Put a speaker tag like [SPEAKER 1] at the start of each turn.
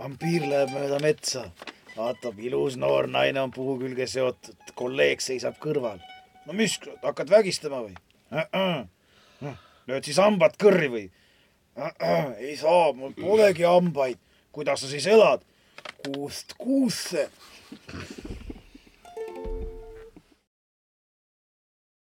[SPEAKER 1] vampiir läheb mööda metsa, vaatab, ilus noor naine on puu külge seotud, kolleeg seisab kõrval. no mis, hakkad vägistama või? lööd siis hambad kõrri või? ei saa, mul polegi hambaid. kuidas sa siis elad? kuust kuusse.